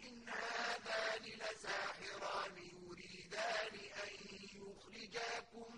إن هذان لساحران يريدان أن يخرجاكم